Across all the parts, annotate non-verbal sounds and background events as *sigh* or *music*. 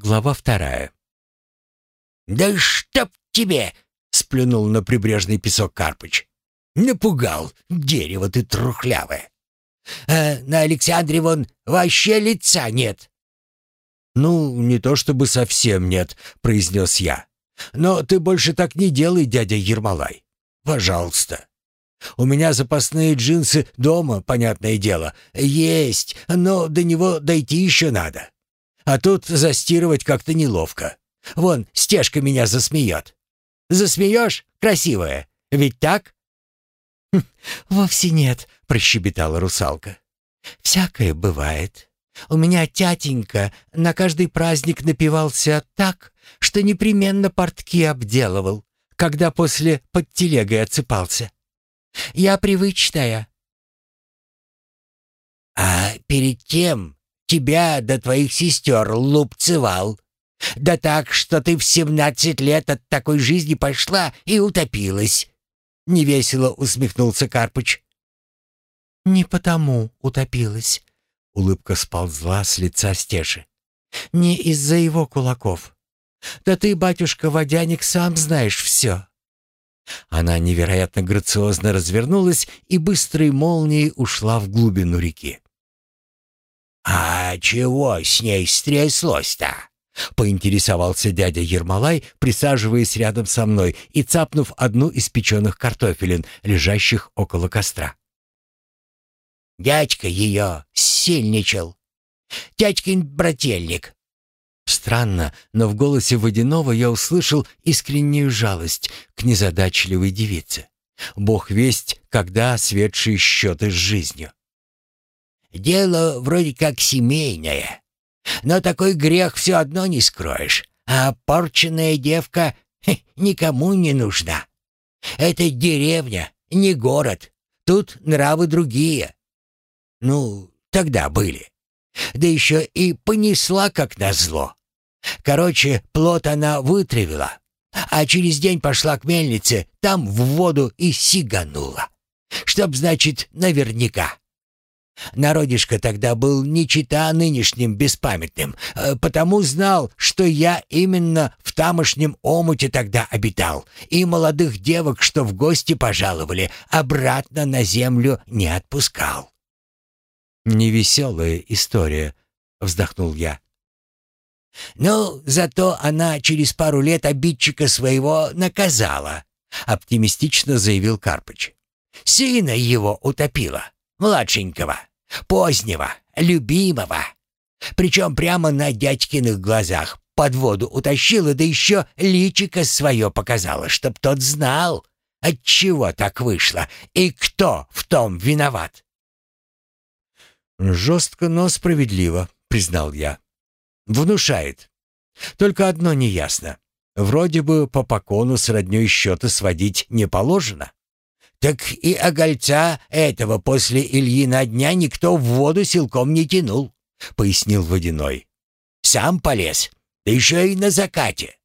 Глава вторая. «Да чтоб тебе!» — сплюнул на прибрежный песок Карпыч. «Напугал, дерево ты трухлявое. А на Александре вон вообще лица нет». «Ну, не то чтобы совсем нет», — произнес я. «Но ты больше так не делай, дядя Ермолай. Пожалуйста. У меня запасные джинсы дома, понятное дело, есть, но до него дойти еще надо. А тут застирывать как-то неловко. Вон, стежка меня засмеет. Засмеешь, красивая? Ведь так?» хм, «Вовсе нет», — прощебетала русалка. «Всякое бывает. У меня тятенька на каждый праздник напивался так, что непременно портки обделывал, когда после под телегой отсыпался. Я привычная». «А перед тем тебя до твоих сестер лупцевал. Да так, что ты в семнадцать лет от такой жизни пошла и утопилась». Невесело усмехнулся Карпыч. «Не потому утопилась», — улыбка сползла с лица Стеши. «Не из-за его кулаков. Да ты, батюшка Водяник, сам знаешь все». Она невероятно грациозно развернулась и быстрой молнией ушла в глубину реки. «А чего с ней стряслось-то?» — поинтересовался дядя Ермолай, присаживаясь рядом со мной и цапнув одну из печеных картофелин, лежащих около костра. «Дядька ее сильничал. Дядькин брательник». Странно, но в голосе Водяного я услышал искреннюю жалость к незадачливой девице. Бог весть, когда светшие счеты с жизнью. Дело вроде как семейное. Но такой грех все одно не скроешь. А порченная девка хе, никому не нужна. Это деревня, не город. Тут нравы другие. Ну, тогда были. Да еще и понесла как назло. Короче, плод она вытравила, а через день пошла к мельнице, там в воду и сиганула. Чтоб, значит, наверняка. Народишко тогда был не чита нынешним беспамятным, э, потому знал, что я именно в тамошнем омуте тогда обитал, и молодых девок, что в гости пожаловали, обратно на землю не отпускал. «Невеселая история», — вздохнул я. «Ну, зато она через пару лет обидчика своего наказала», — оптимистично заявил Карпыч. «Сына его утопила, младшенького позднего, любимого. Причем прямо на дядькиных глазах под воду утащила, да еще личико свое показала, чтоб тот знал, от чего так вышло и кто в том виноват. «Жестко, но справедливо», — признал я. «Внушает. Только одно неясно. Вроде бы по покону с роднёй счеты сводить не положено. Так и огольца этого после Ильина дня никто в воду силком не тянул, пояснил Водяной. Сам полез, да еще и на закате.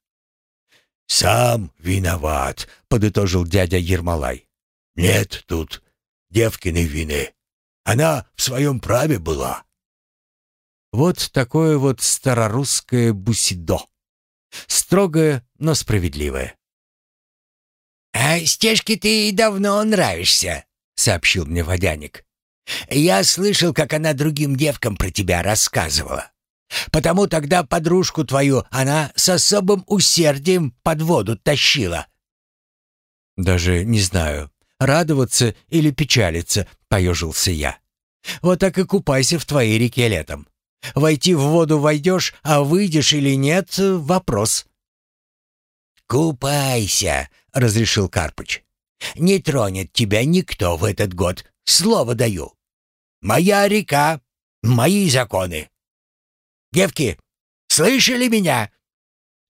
«Сам виноват», — подытожил дядя Ермолай. «Нет тут девкиной вины. Она в своем праве была». Вот такое вот старорусское бусидо. Строгое, но справедливое. «А Стежке ты давно нравишься», — сообщил мне водяник. «Я слышал, как она другим девкам про тебя рассказывала. Потому тогда подружку твою она с особым усердием под воду тащила». «Даже не знаю, радоваться или печалиться», — поежился я. «Вот так и купайся в твоей реке летом. Войти в воду войдешь, а выйдешь или нет — вопрос». «Купайся», — разрешил Карпыч. «Не тронет тебя никто в этот год, слово даю. Моя река, мои законы. Девки, слышали меня?»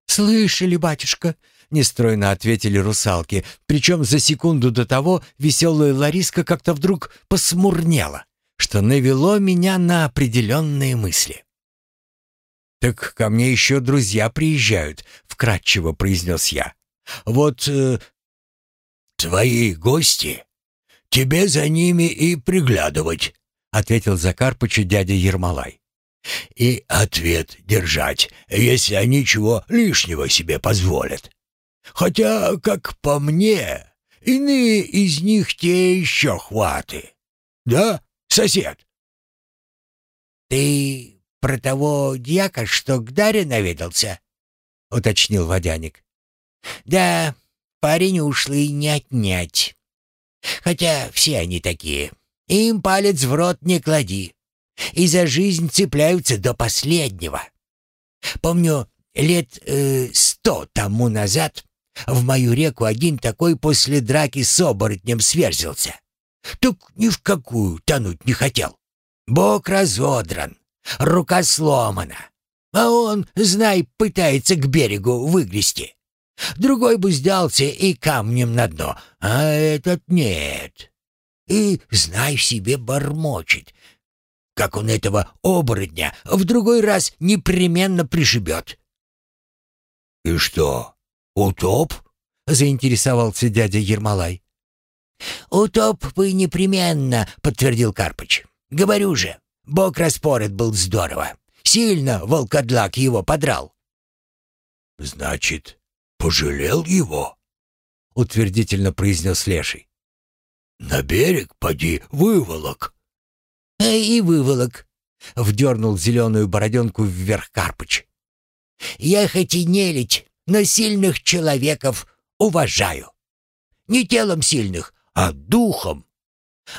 «Слышали, батюшка», — нестройно ответили русалки, причем за секунду до того веселая Лариска как-то вдруг посмурнела, что навело меня на определенные мысли. «Так ко мне еще друзья приезжают», — вкратчиво произнес я. «Вот...» э... «Твои гости? Тебе за ними и приглядывать», — ответил Закарпычу дядя Ермолай. И ответ держать, если они чего лишнего себе позволят. Хотя, как по мне, иные из них те еще хваты. Да, сосед? Ты про того дьяка, что к Даре наведался? Уточнил водяник. Да, парень ушлый не отнять. Хотя все они такие. Им палец в рот не клади. И за жизнь цепляются до последнего. Помню, лет э, сто тому назад в мою реку один такой после драки с оборотнем сверзился. Так ни в какую тонуть не хотел. Бок разодран, рука сломана. А он, знай, пытается к берегу выгрести. Другой бы сдался и камнем на дно, а этот нет. И, знай себе, бормочет. Как он этого оборотня в другой раз непременно пришибет. «И что, утоп?» — заинтересовался дядя Ермолай. «Утоп бы непременно», — подтвердил Карпыч. «Говорю же, бок распорот был здорово. Сильно волкодлак его подрал». «Значит, пожалел его?» — утвердительно произнес Леший. «На берег, поди, выволок». «А и выволок», — вдернул зеленую бороденку вверх Карпыч. «Я хоть и нелить, но сильных человеков уважаю. Не телом сильных, а духом.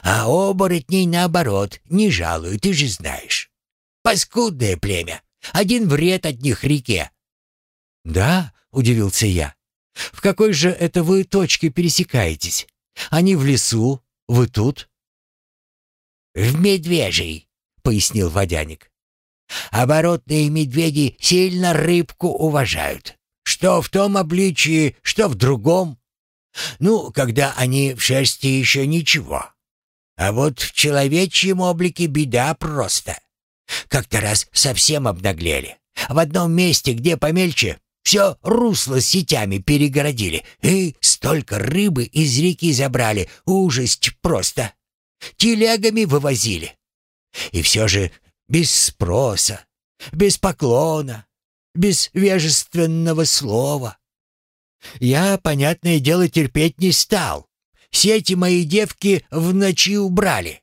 А оборотней, наоборот, не жалую, ты же знаешь. Паскудное племя. Один вред от них реке. «Да?» — удивился я. «В какой же это вы точке пересекаетесь? Они в лесу, вы тут?» «В медвежий», — пояснил водяник. «Оборотные медведи сильно рыбку уважают. Что в том обличии, что в другом. Ну, когда они в шерсти еще ничего. А вот в человечьем облике беда просто. Как-то раз совсем обнаглели. В одном месте, где помельче, все русло сетями перегородили. И столько рыбы из реки забрали. Ужасть просто. Телегами вывозили. И все же без спроса, без поклона, без вежественного слова. Я, понятное дело, терпеть не стал. Сети мои девки в ночи убрали.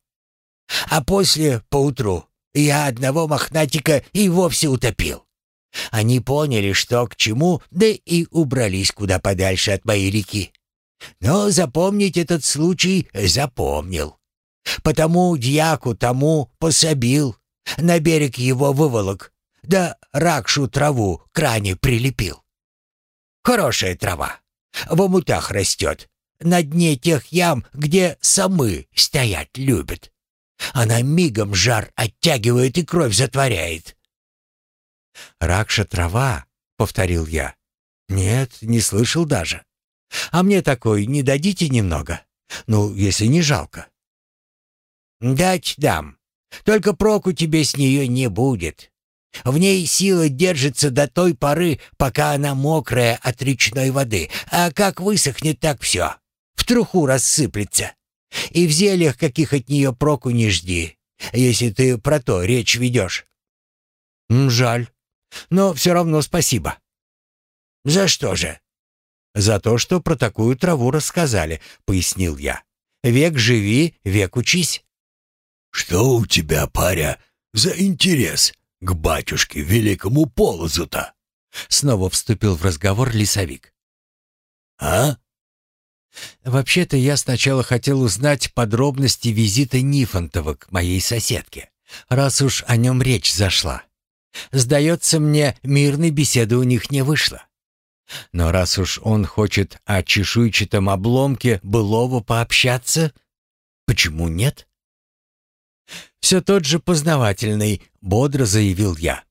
А после, поутру, я одного мохнатика и вовсе утопил. Они поняли, что к чему, да и убрались куда подальше от моей реки. Но запомнить этот случай запомнил. Потому дьяку тому пособил, на берег его выволок, да ракшу траву к ране прилепил. Хорошая трава, в омутах растет, на дне тех ям, где самы стоять любят. Она мигом жар оттягивает и кровь затворяет. «Ракша трава», — повторил я. «Нет, не слышал даже. А мне такой не дадите немного? Ну, если не жалко». «Дать дам. Только проку тебе с нее не будет. В ней сила держится до той поры, пока она мокрая от речной воды, а как высохнет, так все. В труху рассыплется. И в зельях каких от нее проку не жди, если ты про то речь ведешь». «Жаль. Но все равно спасибо». «За что же?» «За то, что про такую траву рассказали», — пояснил я. «Век живи, век учись». «Что у тебя, паря, за интерес к батюшке великому полозу-то?» Снова вступил в разговор лесовик. «А?» «Вообще-то я сначала хотел узнать подробности визита Нифонтова к моей соседке, раз уж о нем речь зашла. Сдается мне, мирной беседы у них не вышло. Но раз уж он хочет о чешуйчатом обломке былого пообщаться, почему нет?» «Все тот же познавательный», — бодро заявил я.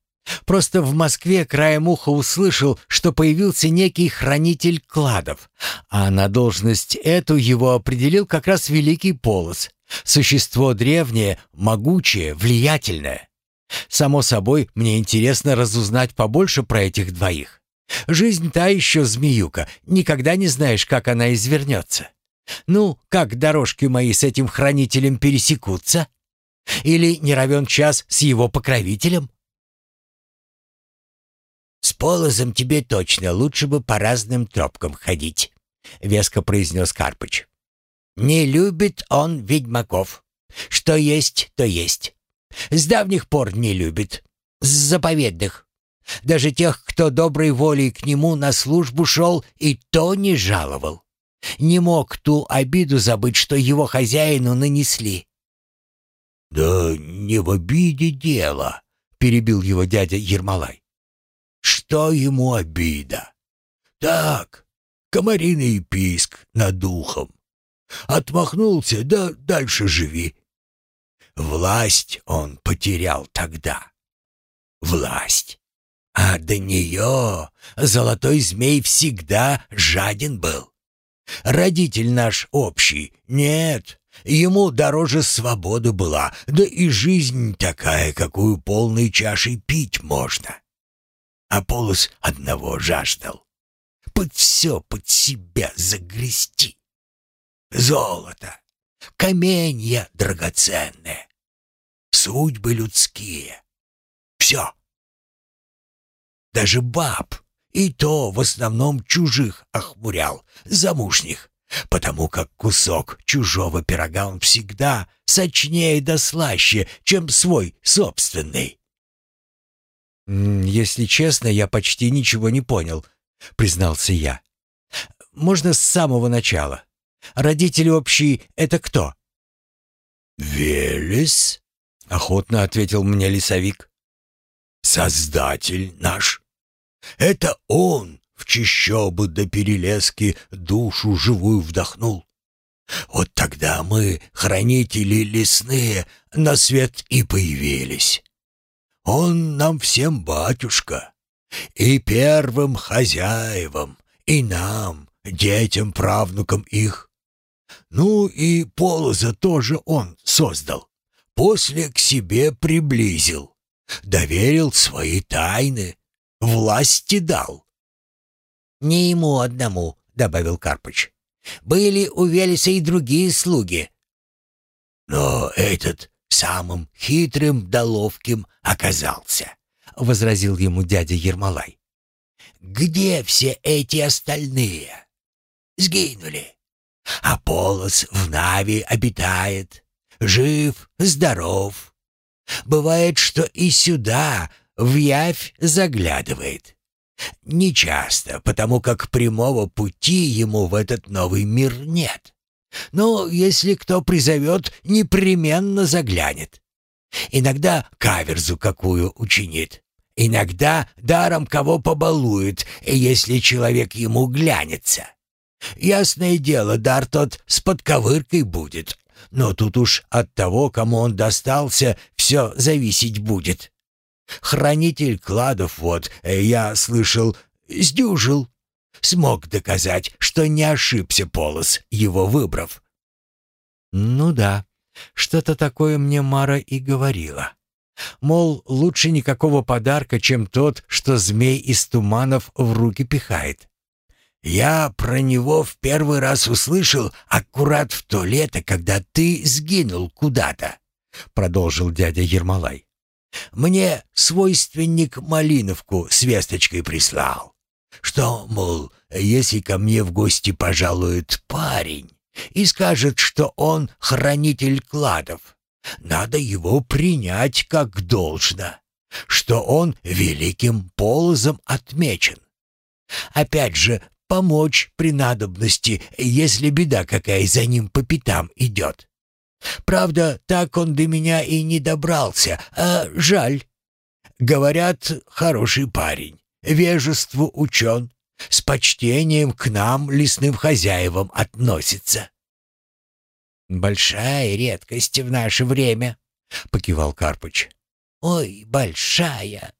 «Просто в Москве краем уха услышал, что появился некий хранитель кладов, а на должность эту его определил как раз Великий Полос, существо древнее, могучее, влиятельное. Само собой, мне интересно разузнать побольше про этих двоих. Жизнь та еще змеюка, никогда не знаешь, как она извернется. Ну, как дорожки мои с этим хранителем пересекутся?» Или не равен час с его покровителем? полозом тебе точно лучше бы по разным тропкам ходить», — веско произнес Карпыч. «Не любит он ведьмаков. Что есть, то есть. С давних пор не любит. С заповедных. Даже тех, кто доброй волей к нему на службу шел, и то не жаловал. Не мог ту обиду забыть, что его хозяину нанесли. «Да не в обиде дело», — перебил его дядя Ермолай. «Что ему обида? Так, комариный писк над духом. Отмахнулся, да дальше живи. Власть он потерял тогда. Власть. А до нее золотой змей всегда жаден был. Родитель наш общий. Нет, ему дороже свобода была, да и жизнь такая, какую полной чашей пить можно. А полос одного жаждал. Под все под себя загрести. Золото, каменья драгоценные, судьбы людские. Все. Даже баб, и то в основном чужих охмурял, замужних, потому как кусок чужого пирога он всегда сочнее да слаще, чем свой собственный. «Если честно, я почти ничего не понял», — признался я. «Можно с самого начала. Родители общие — это кто?» «Велес», — охотно ответил мне лесовик. «Создатель наш. Это он в чищобы до перелески душу живую вдохнул. Вот тогда мы, хранители лесные, на свет и появились. Он нам всем батюшка, и первым хозяевам, и нам, детям, правнукам их. Ну и Полоза тоже он создал, после к себе приблизил, доверил свои тайны, власти дал. «Не ему одному», — добавил Карпыч. «Были у Велеса и другие слуги». «Но этот самым хитрым да ловким оказался», — возразил ему дядя Ермолай. «Где все эти остальные?» «Сгинули. А Полос в Нави обитает, жив, здоров. Бывает, что и сюда, в явь, заглядывает. Нечасто, потому как прямого пути ему в этот новый мир нет. Но если кто призовет, непременно заглянет. Иногда каверзу какую учинит. Иногда даром кого побалует, если человек ему глянется. Ясное дело, дар тот с подковыркой будет. Но тут уж от того, кому он достался, все зависеть будет. Хранитель кладов вот, э, я слышал, сдюжил. Смог доказать, что не ошибся Полос, его выбрав. Ну да, что-то такое мне Мара и говорила. Мол, лучше никакого подарка, чем тот, что змей из туманов в руки пихает. Я про него в первый раз услышал аккурат в то лето, когда ты сгинул куда-то, продолжил дядя Ермолай. Мне свойственник Малиновку с весточкой прислал, что, мол, если ко мне в гости пожалует парень и скажет, что он хранитель кладов, надо его принять как должно, что он великим полозом отмечен. Опять же, помочь при надобности, если беда какая за ним по пятам идет. Правда, так он до меня и не добрался, а жаль. Говорят, хороший парень, вежеству учен, с почтением к нам, лесным хозяевам, относится. «Большая редкость в наше время», — покивал Карпыч. «Ой, большая».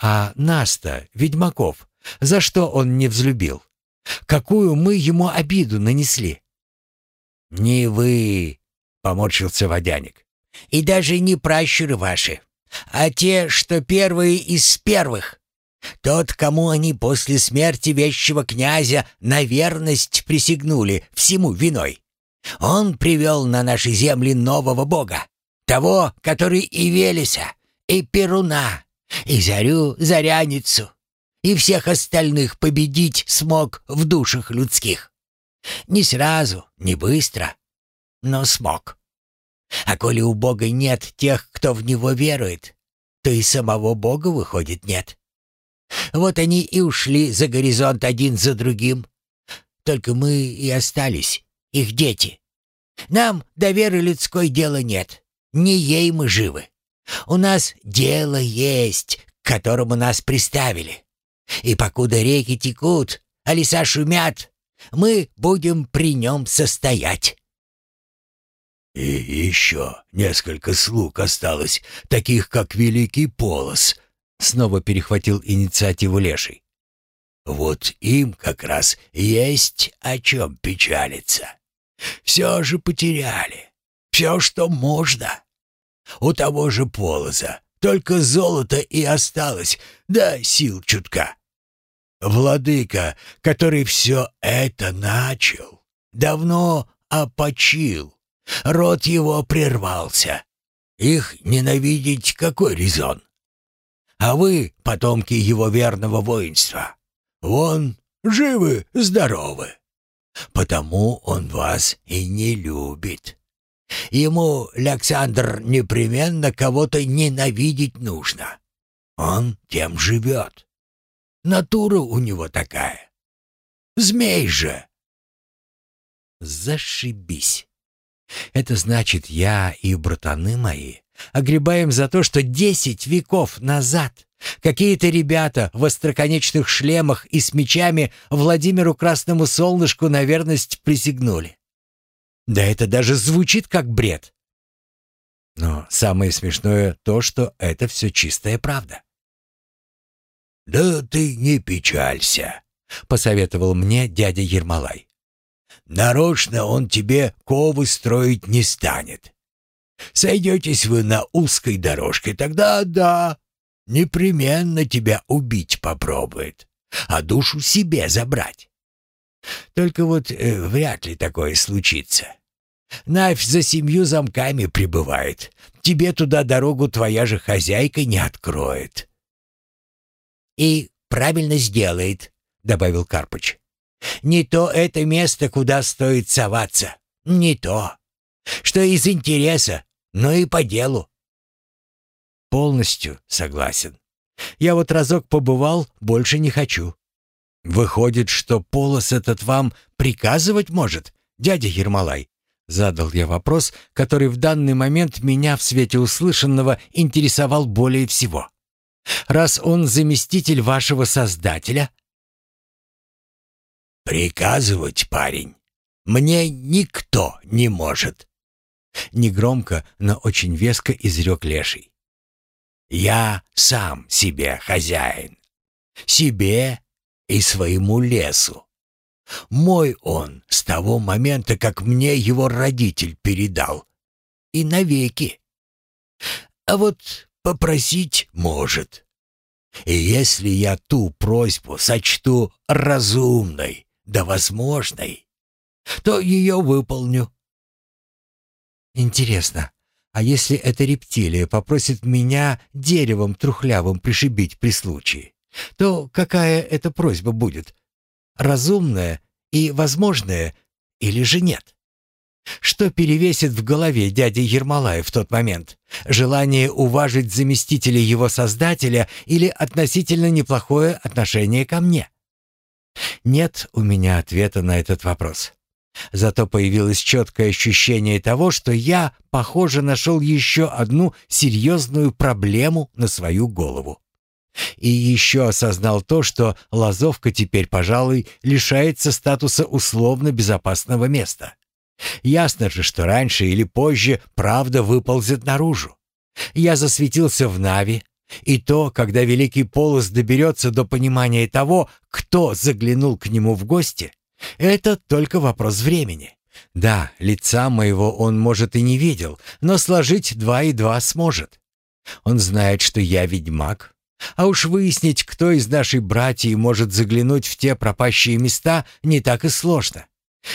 «А Наста, Ведьмаков, за что он не взлюбил? Какую мы ему обиду нанесли?» «Не вы», — поморщился водяник, — «и даже не пращуры ваши, а те, что первые из первых. Тот, кому они после смерти вещего князя на верность присягнули всему виной. Он привел на наши земли нового бога, того, который и Велеса, и Перуна, И зарю, заряницу, и всех остальных победить смог в душах людских. Не сразу, не быстро, но смог. А коли у Бога нет тех, кто в Него верует, то и самого Бога, выходит, нет. Вот они и ушли за горизонт один за другим. Только мы и остались, их дети. Нам до веры людской дела нет. Не ей мы живы. У нас дело есть, к которому нас приставили. И покуда реки текут, а леса шумят, мы будем при нем состоять. И еще несколько слуг осталось, таких как Великий Полос, снова перехватил инициативу Леший. Вот им как раз есть о чем печалиться. Все же потеряли. Все, что можно. У того же Полоза только золото и осталось, да сил чутка. Владыка, который все это начал, давно опочил. Род его прервался. Их ненавидеть какой резон? А вы, потомки его верного воинства, вон, живы, здоровы. Потому он вас и не любит. Ему, Александр, непременно кого-то ненавидеть нужно. Он тем живет. Натура у него такая. Змей же. Зашибись. Это значит, я и братаны мои огребаем за то, что десять веков назад какие-то ребята в остроконечных шлемах и с мечами Владимиру Красному Солнышку на верность присягнули. Да это даже звучит как бред. Но самое смешное то, что это все чистая правда. «Да ты не печалься», — посоветовал мне дядя Ермолай. Нарочно он тебе ковы строить не станет. Сойдетесь вы на узкой дорожке, тогда да, непременно тебя убить попробует, а душу себе забрать. Только вот э, вряд ли такое случится. Навь за семью замками прибывает. Тебе туда дорогу твоя же хозяйка не откроет. «И правильно сделает», — добавил Карпыч. Не то это место, куда стоит соваться. Не то. Что из интереса, но и по делу. Полностью согласен. Я вот разок побывал, больше не хочу. Выходит, что полос этот вам приказывать может, дядя Ермолай? Задал я вопрос, который в данный момент меня в свете услышанного интересовал более всего. Раз он заместитель вашего создателя, «Приказывать, парень, мне никто не может!» Негромко, но очень веско изрек Леший. «Я сам себе хозяин. Себе и своему лесу. Мой он с того момента, как мне его родитель передал. И навеки. А вот попросить может. И если я ту просьбу сочту разумной, да возможной, то ее выполню. Интересно, а если эта рептилия попросит меня деревом трухлявым пришибить при случае, то какая эта просьба будет? Разумная и возможная или же нет? Что перевесит в голове дяди Ермолая в тот момент? Желание уважить заместителя его создателя или относительно неплохое отношение ко мне? Нет у меня ответа на этот вопрос. Зато появилось четкое ощущение того, что я, похоже, нашел еще одну серьезную проблему на свою голову. И еще осознал то, что Лазовка теперь, пожалуй, лишается статуса условно безопасного места. Ясно же, что раньше или позже правда выползет наружу. Я засветился в Нави, и то, когда Великий Полос доберется до понимания того, кто заглянул к нему в гости, это только вопрос времени. Да, лица моего он, может, и не видел, но сложить два и два сможет. Он знает, что я ведьмак. А уж выяснить, кто из нашей братьев может заглянуть в те пропащие места, не так и сложно.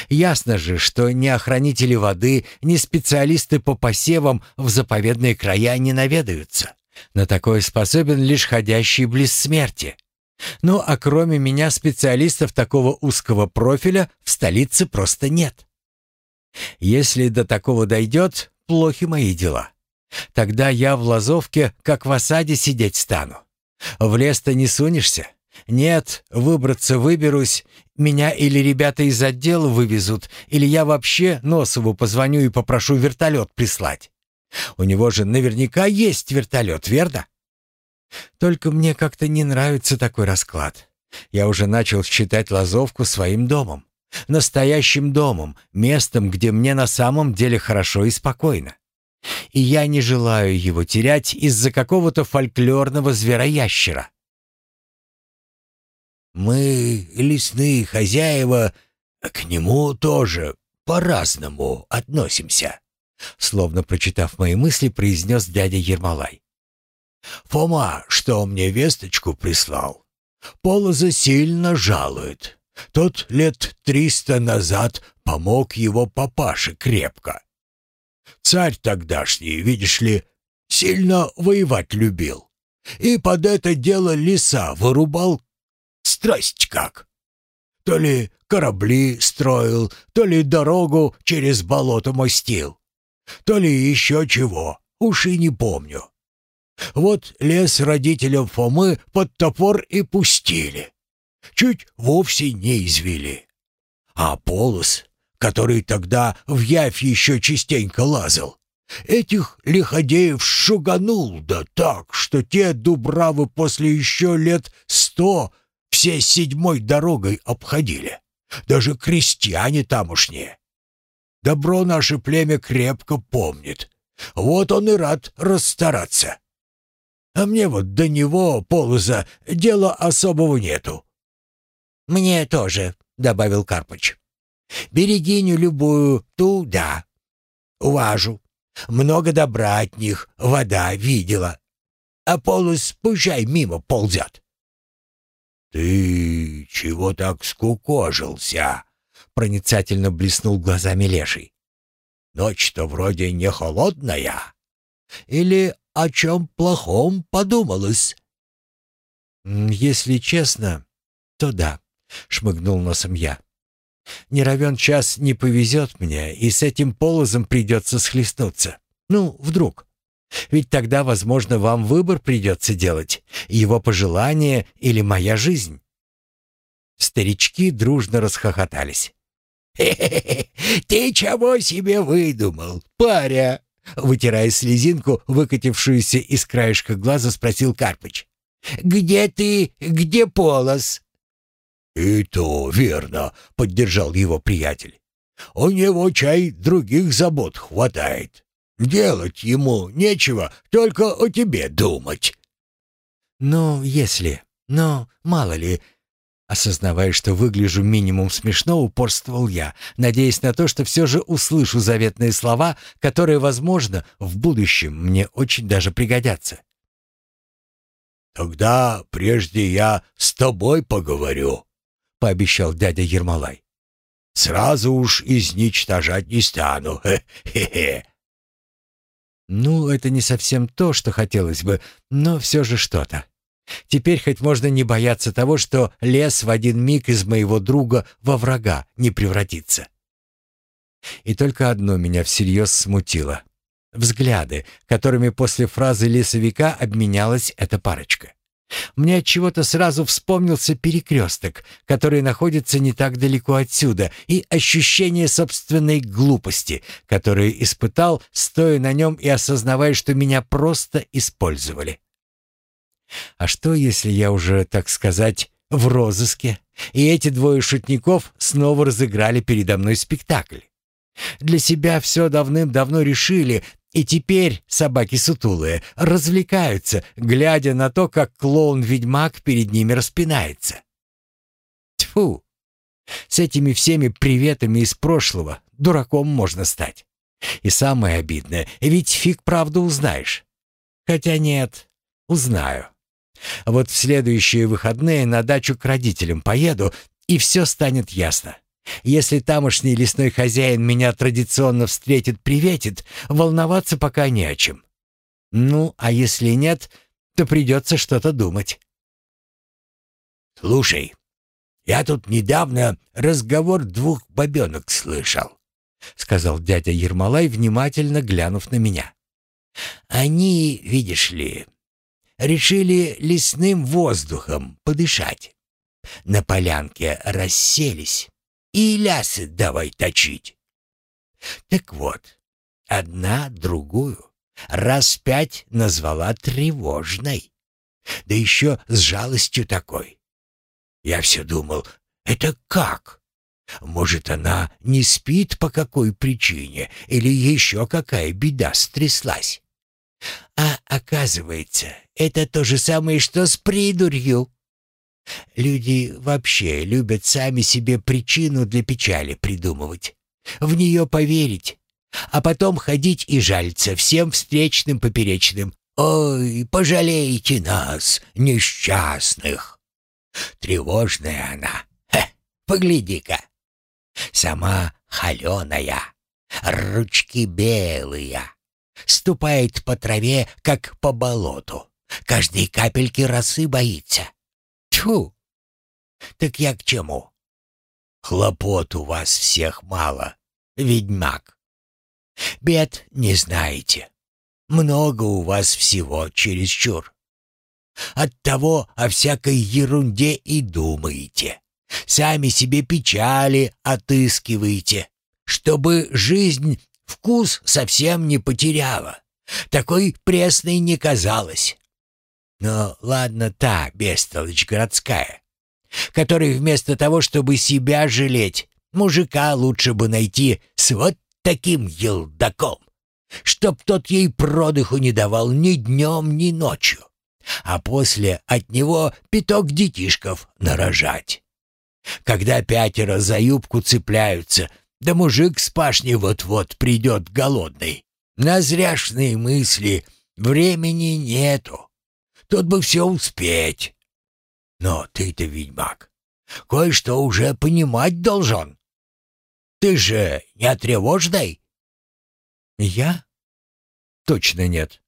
Ясно же, что ни охранители воды, ни специалисты по посевам в заповедные края не наведаются На такое способен лишь ходящий близ смерти. Ну, а кроме меня специалистов такого узкого профиля в столице просто нет. Если до такого дойдет, плохи мои дела. Тогда я в Лазовке, как в осаде, сидеть стану. В лес-то не сунешься. Нет, выбраться выберусь. Меня или ребята из отдела вывезут, или я вообще Носову позвоню и попрошу вертолет прислать. У него же наверняка есть вертолет, верно? Только мне как-то не нравится такой расклад. Я уже начал считать Лазовку своим домом. Настоящим домом, местом, где мне на самом деле хорошо и спокойно. И я не желаю его терять из-за какого-то фольклорного звероящера. Мы, лесные хозяева, к нему тоже по-разному относимся. Словно прочитав мои мысли, произнес дядя Ермолай. Фома, что мне весточку прислал, Полоза сильно жалует. Тот лет триста назад помог его папаше крепко. Царь тогдашний, видишь ли, сильно воевать любил. И под это дело леса вырубал страсть как. То ли корабли строил, то ли дорогу через болото мостил, то ли еще чего, уж и не помню. Вот лес родителям Фомы под топор и пустили. Чуть вовсе не извели. А полос, который тогда в явь еще частенько лазал, этих лиходеев шуганул да так, что те дубравы после еще лет сто все седьмой дорогой обходили. Даже крестьяне тамошние. Добро наше племя крепко помнит. Вот он и рад расстараться. А мне вот до него, полоза, дела особого нету». «Мне тоже», — добавил Карпыч. «Берегиню любую, туда. Уважу. Много добра от них, вода видела. А полос пущай мимо ползят». «Ты чего так скукожился?» — проницательно блеснул глазами леший. «Ночь-то вроде не холодная. Или о чем плохом подумалось?» «Если честно, то да», — шмыгнул носом я. «Не равен час не повезет мне, и с этим полозом придется схлестнуться. Ну, вдруг. Ведь тогда, возможно, вам выбор придется делать, его пожелание или моя жизнь». Старички дружно расхохотались. «Хе-хе-хе! Ты чего себе выдумал, паря?» Вытирая слезинку, выкатившуюся из краешка глаза, спросил Карпыч. «Где ты? Где Полос?» «И то верно», — поддержал его приятель. «У него чай других забот хватает. Делать ему нечего, только о тебе думать». «Ну, если... Но мало ли, Осознавая, что выгляжу минимум смешно, упорствовал я, надеясь на то, что все же услышу заветные слова, которые, возможно, в будущем мне очень даже пригодятся. «Тогда прежде я с тобой поговорю», — пообещал дядя Ермолай. «Сразу уж изничтожать не стану. *laughs* Хе-хе». «Ну, это не совсем то, что хотелось бы, но все же что-то. Теперь хоть можно не бояться того, что лес в один миг из моего друга во врага не превратится. И только одно меня всерьез смутило. Взгляды, которыми после фразы лесовика обменялась эта парочка. Мне от чего-то сразу вспомнился перекресток, который находится не так далеко отсюда, и ощущение собственной глупости, которое испытал, стоя на нем и осознавая, что меня просто использовали. А что, если я уже, так сказать, в розыске, и эти двое шутников снова разыграли передо мной спектакль? Для себя все давным-давно решили, и теперь собаки сутулые развлекаются, глядя на то, как клоун-ведьмак перед ними распинается. Тьфу! С этими всеми приветами из прошлого дураком можно стать. И самое обидное, ведь фиг правду узнаешь. Хотя нет, узнаю. Вот в следующие выходные на дачу к родителям поеду, и все станет ясно. Если тамошний лесной хозяин меня традиционно встретит-приветит, волноваться пока не о чем. Ну, а если нет, то придется что-то думать. «Слушай, я тут недавно разговор двух бабенок слышал», — сказал дядя Ермолай, внимательно глянув на меня. «Они, видишь ли, решили лесным воздухом подышать. На полянке расселись и лясы давай точить. Так вот, одна другую раз пять назвала тревожной. Да еще с жалостью такой. Я все думал, это как? Может, она не спит по какой причине или еще какая беда стряслась? А оказывается, это то же самое, что с придурью. Люди вообще любят сами себе причину для печали придумывать, в нее поверить, а потом ходить и жальться всем встречным поперечным. «Ой, пожалейте нас, несчастных!» Тревожная она. Погляди-ка. Сама холеная, ручки белые. Ступает по траве, как по болоту. Каждой капельки росы боится. Тьфу! Так я к чему? Хлопот у вас всех мало, ведьмак. Бед не знаете. Много у вас всего чересчур. Оттого о всякой ерунде и думаете. Сами себе печали отыскиваете, чтобы жизнь вкус совсем не потеряла. Такой пресной не казалась. Но ладно та бестолочь городская, которой вместо того, чтобы себя жалеть, мужика лучше бы найти с вот таким елдаком, чтоб тот ей продыху не давал ни днем, ни ночью, а после от него пяток детишков нарожать. Когда пятеро за юбку цепляются, да мужик с пашни вот-вот придет голодный. На зряшные мысли времени нету. Тут бы все успеть. Но ты-то, ведьмак, кое-что уже понимать должен. Ты же не отревождай. Я? Точно нет.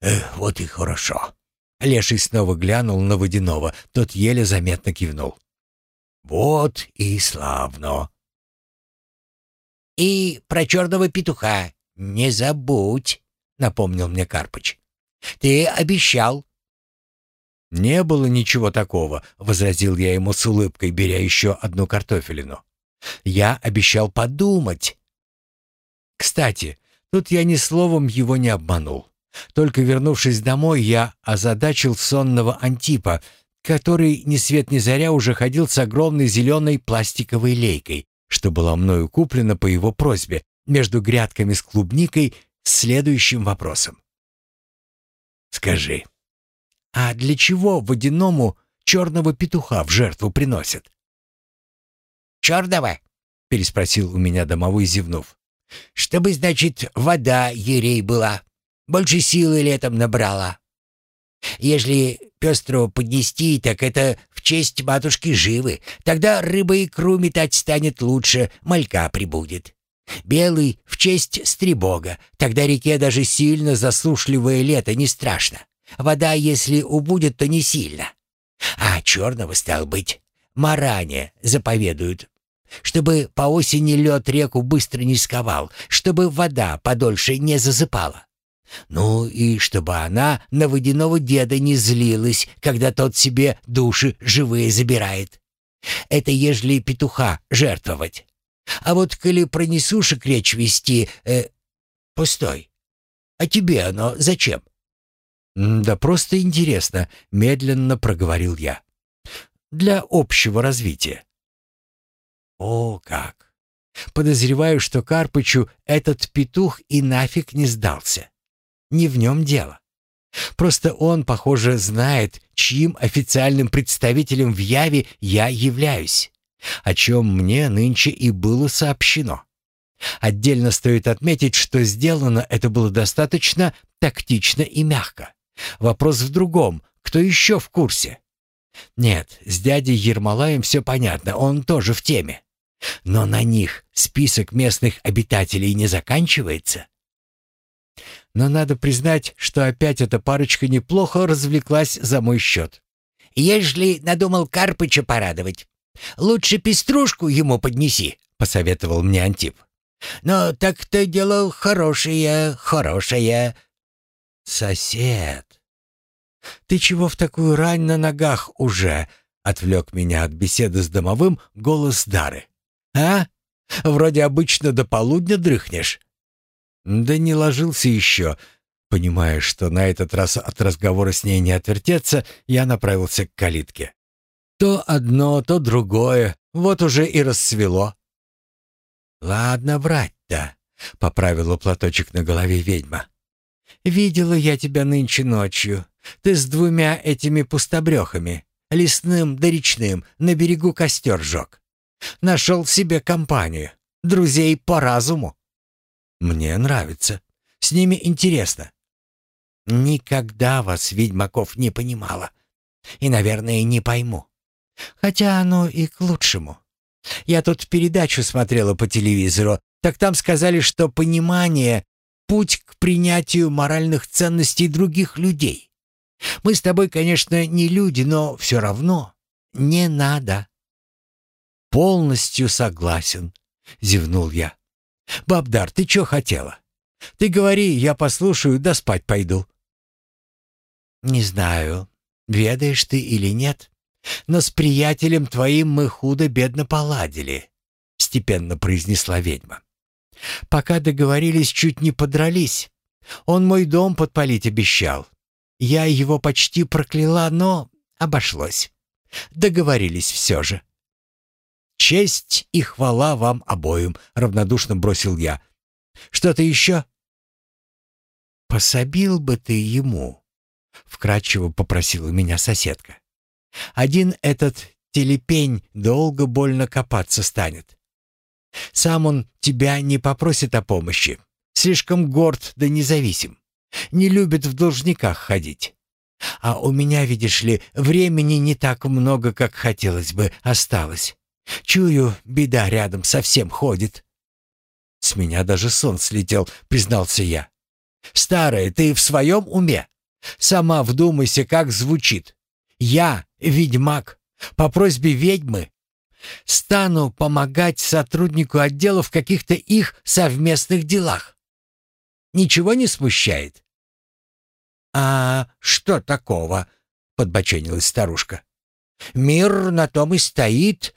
Эх, вот и хорошо. Леший снова глянул на водяного, тот еле заметно кивнул. Вот и славно. «И про черного петуха не забудь», — напомнил мне Карпыч. «Ты обещал». «Не было ничего такого», — возразил я ему с улыбкой, беря еще одну картофелину. «Я обещал подумать». Кстати, тут я ни словом его не обманул. Только вернувшись домой, я озадачил сонного Антипа, который ни свет ни заря уже ходил с огромной зеленой пластиковой лейкой, что была мною куплена по его просьбе, между грядками с клубникой с следующим вопросом. «Скажи, а для чего водяному черного петуха в жертву приносят?» «Черного?» — переспросил у меня домовой, зевнув. «Чтобы, значит, вода ерей была, больше силы летом набрала. Ежели пестрого поднести, так это в честь матушки живы. Тогда рыба икру метать станет лучше, малька прибудет. Белый в честь стребога. Тогда реке даже сильно засушливое лето не страшно. Вода, если убудет, то не сильно. А черного, стал быть, маране заповедуют. Чтобы по осени лед реку быстро не сковал, чтобы вода подольше не засыпала. Ну и чтобы она на водяного деда не злилась, когда тот себе души живые забирает. Это ежели петуха жертвовать. А вот коли про несушек речь вести... Э, постой. А тебе оно зачем? «Да просто интересно», — медленно проговорил я. «Для общего развития». «О, как!» Подозреваю, что Карпычу этот петух и нафиг не сдался. Не в нем дело. Просто он, похоже, знает, чьим официальным представителем в Яве я являюсь, о чем мне нынче и было сообщено. Отдельно стоит отметить, что сделано это было достаточно тактично и мягко. Вопрос в другом, кто еще в курсе? Нет, с дядей Ермолаем все понятно, он тоже в теме. Но на них список местных обитателей не заканчивается. Но надо признать, что опять эта парочка неплохо развлеклась за мой счет. «Ежели надумал Карпыча порадовать, лучше пеструшку ему поднеси», — посоветовал мне Антип. «Но так ты делал хорошее, хорошее». «Сосед, ты чего в такую рань на ногах уже?» — отвлек меня от беседы с домовым голос Дары. «А? Вроде обычно до полудня дрыхнешь». «Да не ложился еще». Понимая, что на этот раз от разговора с ней не отвертеться, я направился к калитке. То одно, то другое, вот уже и рассвело. «Ладно, брать-то», — поправила платочек на голове ведьма. «Видела я тебя нынче ночью. Ты с двумя этими пустобрехами, лесным да речным, на берегу костер жег. Нашел себе компанию, друзей по разуму. Мне нравится. С ними интересно. Никогда вас, ведьмаков, не понимала. И, наверное, не пойму. Хотя оно и к лучшему. Я тут передачу смотрела по телевизору, так там сказали, что понимание — путь к принятию моральных ценностей других людей. Мы с тобой, конечно, не люди, но все равно не надо. «Полностью согласен», — зевнул я. «Бабдар, ты что хотела? Ты говори, я послушаю, да спать пойду». «Не знаю, ведаешь ты или нет, но с приятелем твоим мы худо-бедно поладили», — степенно произнесла ведьма. «Пока договорились, чуть не подрались. Он мой дом подпалить обещал. Я его почти прокляла, но обошлось. Договорились все же». «Честь и хвала вам обоим», — равнодушно бросил я. «Что-то еще?» «Пособил бы ты ему», — вкратчиво попросила меня соседка. «Один этот телепень долго больно копаться станет. Сам он тебя не попросит о помощи. Слишком горд да независим. Не любит в должниках ходить. А у меня, видишь ли, времени не так много, как хотелось бы, осталось. Чую, беда рядом совсем ходит. С меня даже сон слетел, признался я. Старая, ты в своем уме? Сама вдумайся, как звучит. Я, ведьмак, по просьбе ведьмы, стану помогать сотруднику отдела в каких-то их совместных делах. Ничего не смущает? «А что такого?» — подбоченилась старушка. «Мир на том и стоит,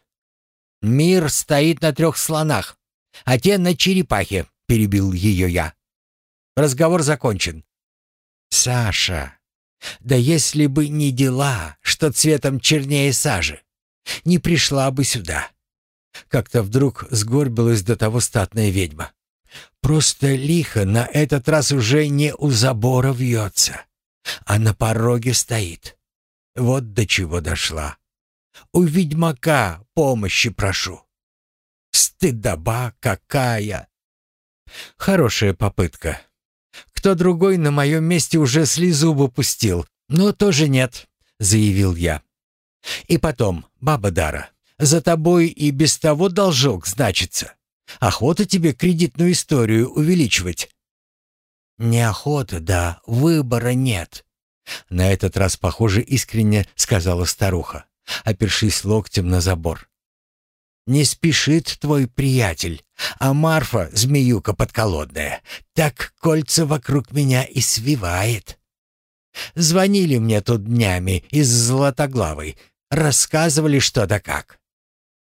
«Мир стоит на трех слонах, а те на черепахе», — перебил ее я. Разговор закончен. «Саша, да если бы не дела, что цветом чернее сажи, не пришла бы сюда». Как-то вдруг сгорбилась до того статная ведьма. Просто лихо на этот раз уже не у забора вьется, а на пороге стоит. Вот до чего дошла. У ведьмака помощи прошу. Стыдоба какая! Хорошая попытка. Кто другой на моем месте уже слезу бы пустил, но тоже нет, заявил я. И потом, баба Дара, за тобой и без того должок значится. Охота тебе кредитную историю увеличивать. Неохота, да, выбора нет. На этот раз, похоже, искренне сказала старуха опершись локтем на забор. «Не спешит твой приятель, а Марфа, змеюка подколодная, так кольца вокруг меня и свивает. Звонили мне тут днями из Златоглавой, рассказывали что да как.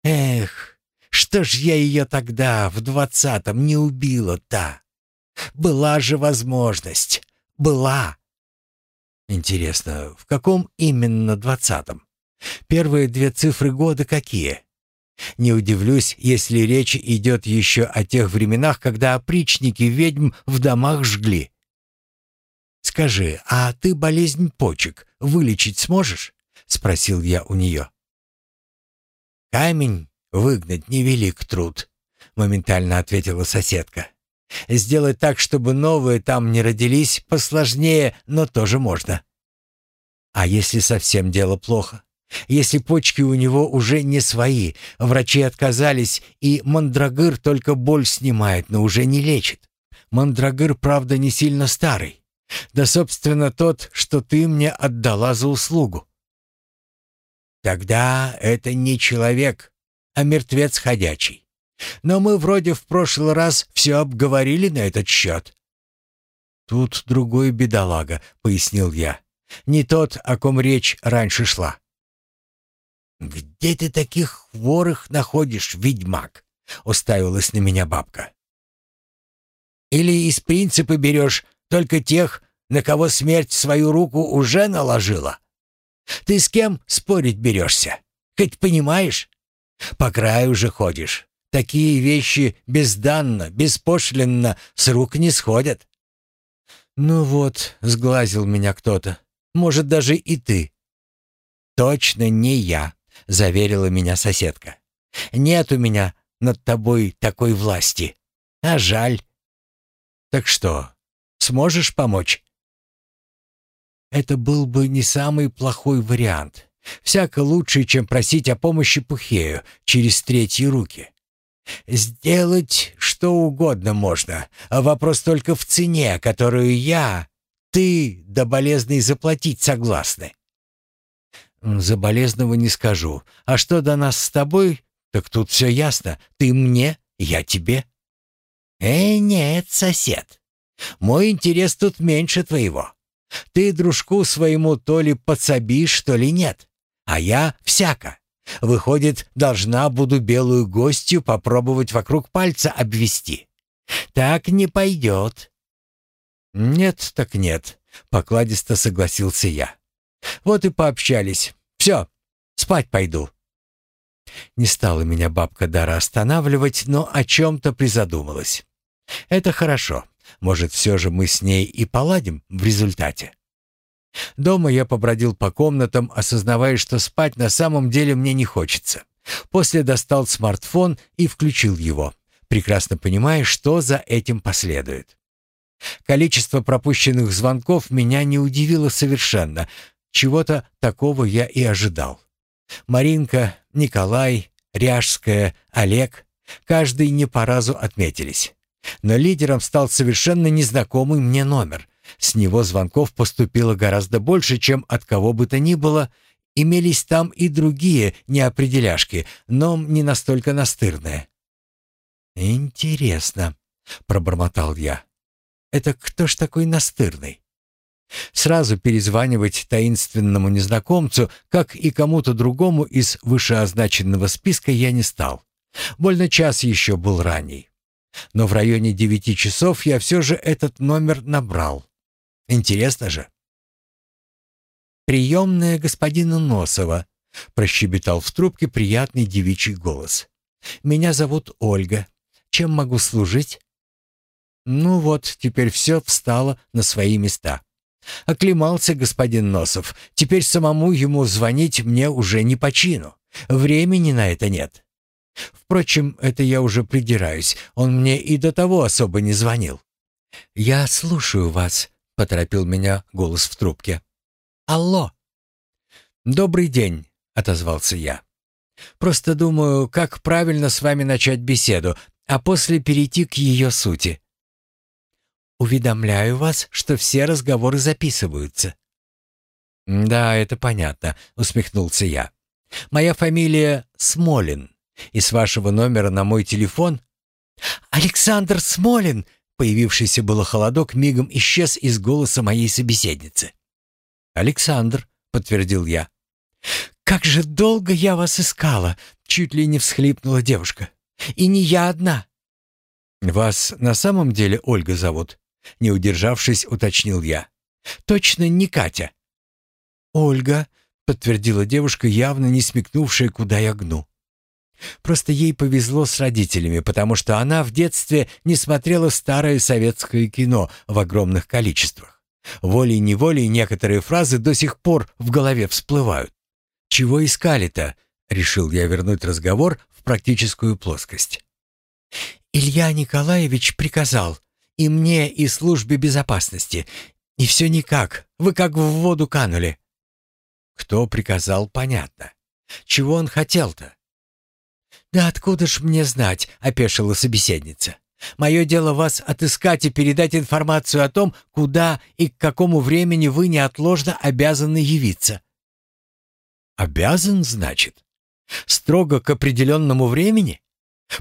Эх, что ж я ее тогда, в двадцатом, не убила-то? Была же возможность, была». Интересно, в каком именно двадцатом? Первые две цифры года какие? Не удивлюсь, если речь идет еще о тех временах, когда опричники ведьм в домах жгли. «Скажи, а ты болезнь почек вылечить сможешь?» — спросил я у нее. «Камень выгнать невелик труд», — моментально ответила соседка. «Сделать так, чтобы новые там не родились, посложнее, но тоже можно». «А если совсем дело плохо?» Если почки у него уже не свои, врачи отказались, и мандрагыр только боль снимает, но уже не лечит. Мандрагыр, правда, не сильно старый. Да, собственно, тот, что ты мне отдала за услугу. Тогда это не человек, а мертвец ходячий. Но мы вроде в прошлый раз все обговорили на этот счет. Тут другой бедолага, пояснил я. Не тот, о ком речь раньше шла. «Где ты таких хворых находишь, ведьмак?» — уставилась на меня бабка. «Или из принципа берешь только тех, на кого смерть свою руку уже наложила? Ты с кем спорить берешься? Хоть понимаешь? По краю же ходишь. Такие вещи безданно, беспошлинно с рук не сходят». «Ну вот», — сглазил меня кто-то, — «может, даже и ты». «Точно не я», — заверила меня соседка. «Нет у меня над тобой такой власти. А жаль». «Так что, сможешь помочь?» Это был бы не самый плохой вариант. Всяко лучше, чем просить о помощи Пухею через третьи руки. Сделать что угодно можно, а вопрос только в цене, которую я, ты да болезный заплатить согласны. «За болезного не скажу. А что до нас с тобой, так тут все ясно. Ты мне, я тебе». «Э, нет, сосед. Мой интерес тут меньше твоего. Ты дружку своему то ли подсобишь, то ли нет. А я всяко. Выходит, должна буду белую гостью попробовать вокруг пальца обвести. Так не пойдет». «Нет, так нет», — покладисто согласился я. Вот и пообщались. Все, спать пойду». Не стала меня бабка Дара останавливать, но о чем-то призадумалась. «Это хорошо. Может, все же мы с ней и поладим в результате». Дома я побродил по комнатам, осознавая, что спать на самом деле мне не хочется. После достал смартфон и включил его, прекрасно понимая, что за этим последует. Количество пропущенных звонков меня не удивило совершенно. Чего-то такого я и ожидал. Маринка, Николай, Ряжская, Олег — каждый не по разу отметились. Но лидером стал совершенно незнакомый мне номер. С него звонков поступило гораздо больше, чем от кого бы то ни было. Имелись там и другие неопределяшки, но не настолько настырные. «Интересно», — пробормотал я. «Это кто ж такой настырный?» Сразу перезванивать таинственному незнакомцу, как и кому-то другому из вышеозначенного списка, я не стал. Больно час еще был ранний. Но в районе девяти часов я все же этот номер набрал. Интересно же. «Приемная господина Носова», — прощебетал в трубке приятный девичий голос. «Меня зовут Ольга. Чем могу служить?» Ну вот, теперь все встало на свои места. Оклемался господин Носов. Теперь самому ему звонить мне уже не по чину. Времени на это нет. Впрочем, это я уже придираюсь. Он мне и до того особо не звонил. «Я слушаю вас», — поторопил меня голос в трубке. «Алло!» «Добрый день», — отозвался я. «Просто думаю, как правильно с вами начать беседу, а после перейти к ее сути. Уведомляю вас, что все разговоры записываются». «Да, это понятно», — усмехнулся я. «Моя фамилия Смолин, и с вашего номера на мой телефон...» «Александр Смолин!» Появившийся было холодок мигом исчез из голоса моей собеседницы. «Александр», — подтвердил я. «Как же долго я вас искала!» — чуть ли не всхлипнула девушка. «И не я одна». «Вас на самом деле Ольга зовут?» Не удержавшись, уточнил я. «Точно не Катя?» «Ольга», — подтвердила девушка, явно не смекнувшая, куда я гну. Просто ей повезло с родителями, потому что она в детстве не смотрела старое советское кино в огромных количествах. Волей-неволей некоторые фразы до сих пор в голове всплывают. «Чего искали-то?» — решил я вернуть разговор в практическую плоскость. «Илья Николаевич приказал и мне, и службе безопасности. И все никак. Вы как в воду канули». Кто приказал, понятно. Чего он хотел-то? «Да откуда ж мне знать?» — опешила собеседница. Мое дело вас отыскать и передать информацию о том, куда и к какому времени вы неотложно обязаны явиться». «Обязан, значит? Строго к определенному времени?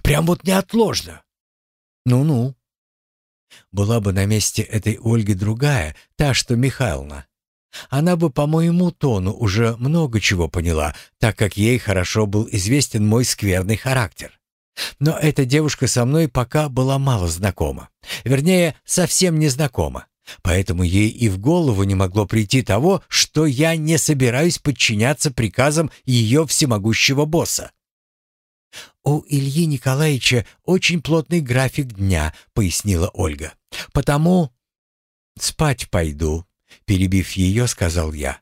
Прям вот неотложно?» «Ну-ну». Была бы на месте этой Ольги другая, та, что Михайловна. Она бы по моему тону уже много чего поняла, так как ей хорошо был известен мой скверный характер. Но эта девушка со мной пока была мало знакома. Вернее, совсем не знакома. Поэтому ей и в голову не могло прийти того, что я не собираюсь подчиняться приказам ее всемогущего босса. «У Ильи Николаевича очень плотный график дня», — пояснила Ольга. «Потому...» «Спать пойду», — перебив ее, сказал я.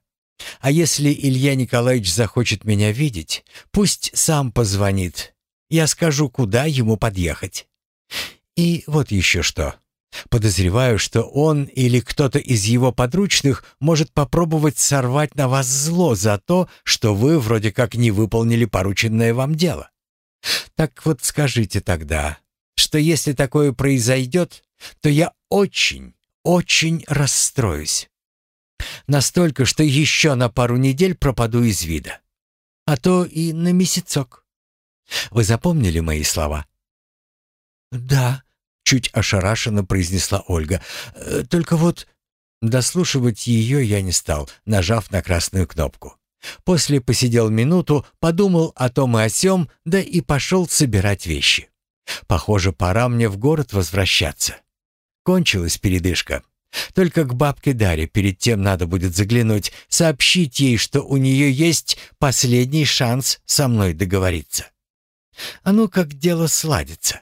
«А если Илья Николаевич захочет меня видеть, пусть сам позвонит. Я скажу, куда ему подъехать. И вот еще что. Подозреваю, что он или кто-то из его подручных может попробовать сорвать на вас зло за то, что вы вроде как не выполнили порученное вам дело. Так вот скажите тогда, что если такое произойдет, то я очень, очень расстроюсь. Настолько, что еще на пару недель пропаду из вида. А то и на месяцок. Вы запомнили мои слова?» «Да», — чуть ошарашенно произнесла Ольга. «Э, «Только вот...» Дослушивать ее я не стал, нажав на красную кнопку. После посидел минуту, подумал о том и о сём, да и пошел собирать вещи. Похоже, пора мне в город возвращаться. Кончилась передышка. Только к бабке Даре перед тем надо будет заглянуть, сообщить ей, что у нее есть последний шанс со мной договориться. А ну как дело сладится.